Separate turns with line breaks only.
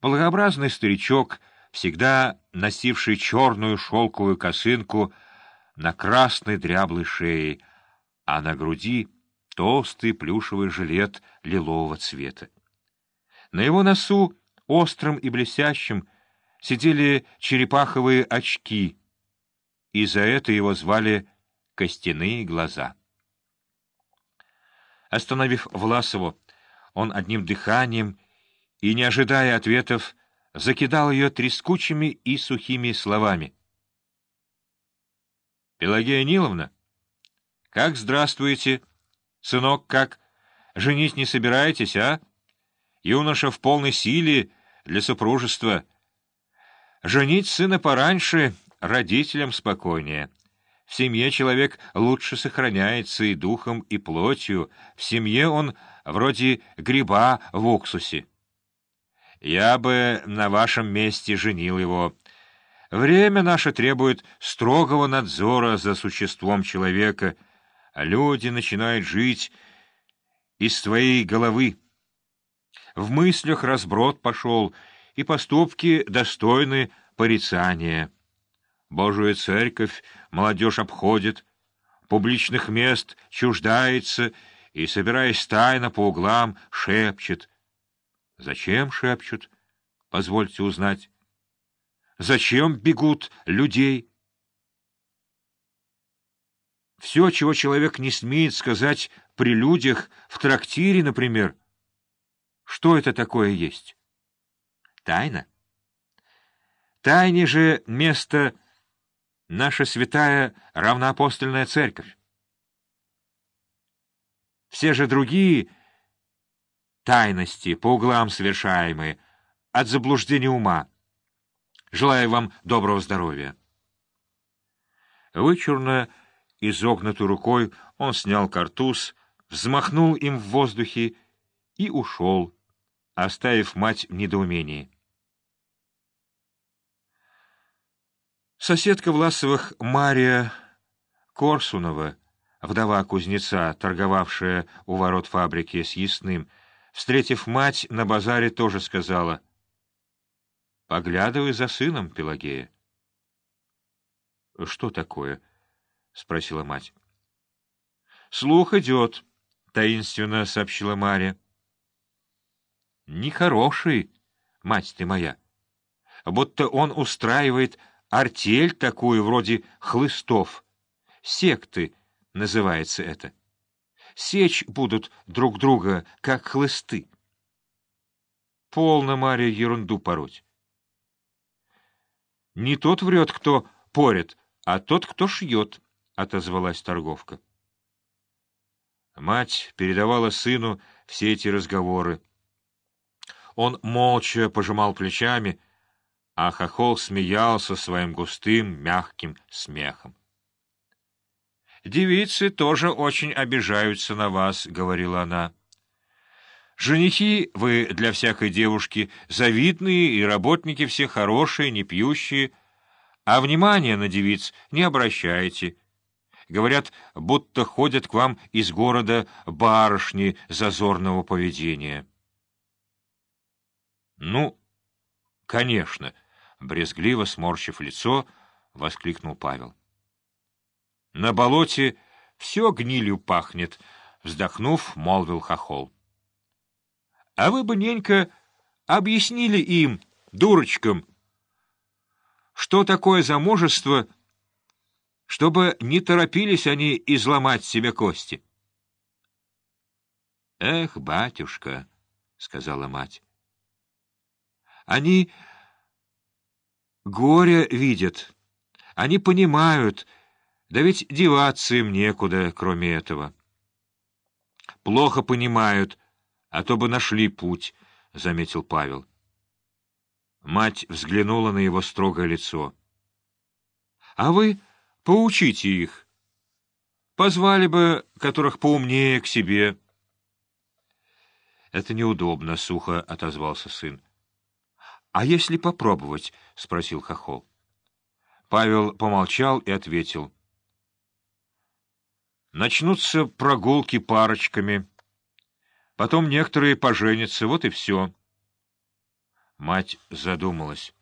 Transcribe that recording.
Благообразный старичок, всегда носивший черную шелковую косынку на красной дряблой шее, а на груди толстый плюшевый жилет лилового цвета. На его носу, острым и блестящим, сидели черепаховые очки, и за это его звали «костяные глаза». Остановив Власову, он одним дыханием и, не ожидая ответов, закидал ее трескучими и сухими словами. — Пелагея Ниловна, как здравствуете? Сынок, как? Женить не собираетесь, а? Юноша в полной силе для супружества. Женить сына пораньше, родителям спокойнее. В семье человек лучше сохраняется и духом, и плотью. В семье он вроде гриба в уксусе. Я бы на вашем месте женил его. Время наше требует строгого надзора за существом человека, а люди начинают жить из твоей головы. В мыслях разброд пошел, и поступки достойны порицания. Божию церковь молодежь обходит, публичных мест чуждается и, собираясь тайно по углам, шепчет — Зачем шепчут? Позвольте узнать. Зачем бегут людей? Все, чего человек не смеет сказать при людях, в трактире, например. Что это такое есть? Тайна. Тайне же место наша святая равноапостольная церковь. Все же другие тайности, по углам совершаемые, от заблуждения ума. Желаю вам доброго здоровья. Вычурно, изогнутой рукой, он снял картуз, взмахнул им в воздухе и ушел, оставив мать в недоумении. Соседка Власовых Мария Корсунова, вдова кузнеца, торговавшая у ворот фабрики с ясным, встретив мать на базаре, тоже сказала. — Поглядывай за сыном, Пелагея. — Что такое? — спросила мать. — Слух идет, — таинственно сообщила Марья. — Нехороший, мать ты моя. Будто он устраивает артель такую, вроде хлыстов. Секты называется это сечь будут друг друга, как хлысты. Полно, Марья, ерунду пороть. Не тот врет, кто порет, а тот, кто шьет, — отозвалась торговка. Мать передавала сыну все эти разговоры. Он молча пожимал плечами, а хохол смеялся своим густым, мягким смехом. «Девицы тоже очень обижаются на вас», — говорила она. «Женихи вы для всякой девушки завидные и работники все хорошие, не пьющие, а внимания на девиц не обращайте. Говорят, будто ходят к вам из города барышни зазорного поведения». «Ну, конечно», — брезгливо сморщив лицо, воскликнул Павел. На болоте все гнилью пахнет, — вздохнув, молвил хохол. — А вы бы, ненька, объяснили им, дурочкам, что такое замужество, чтобы не торопились они изломать себе кости. — Эх, батюшка, — сказала мать, — они горе видят, они понимают, — да ведь деваться им некуда, кроме этого. Плохо понимают, а то бы нашли путь, — заметил Павел. Мать взглянула на его строгое лицо. — А вы поучите их. Позвали бы, которых поумнее, к себе. — Это неудобно, — сухо отозвался сын. — А если попробовать? — спросил Хохол. Павел помолчал и ответил — Начнутся прогулки парочками. Потом некоторые поженятся, вот и все. Мать задумалась.